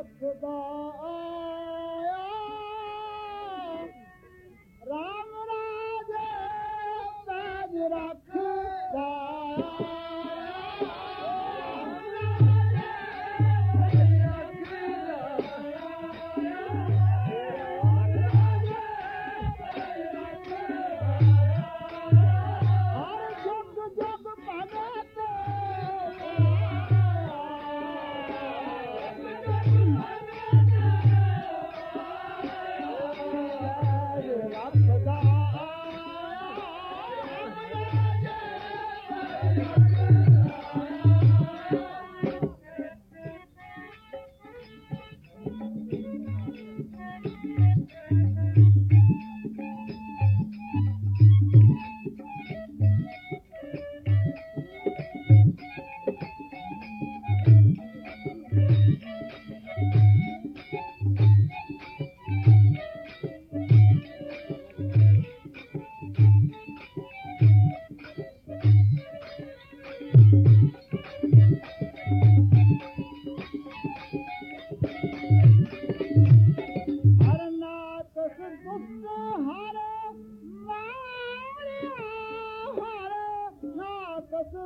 up to the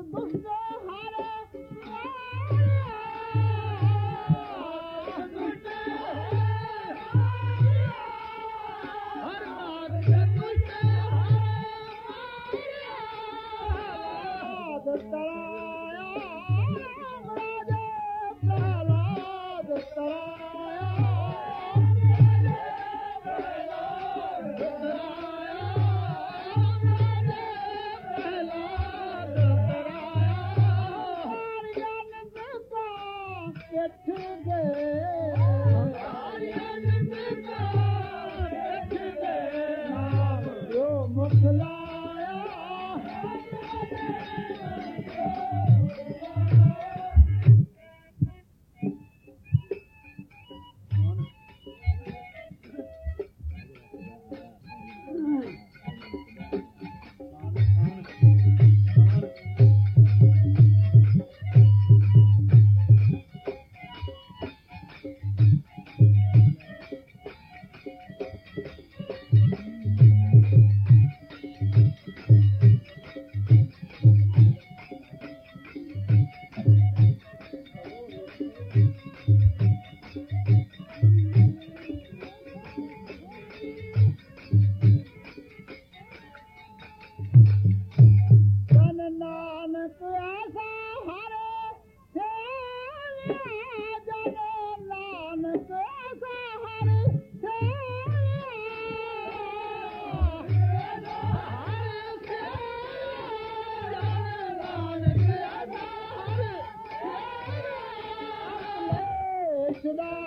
Bakın. ਸਿੱਖ ਗਏ Sudan.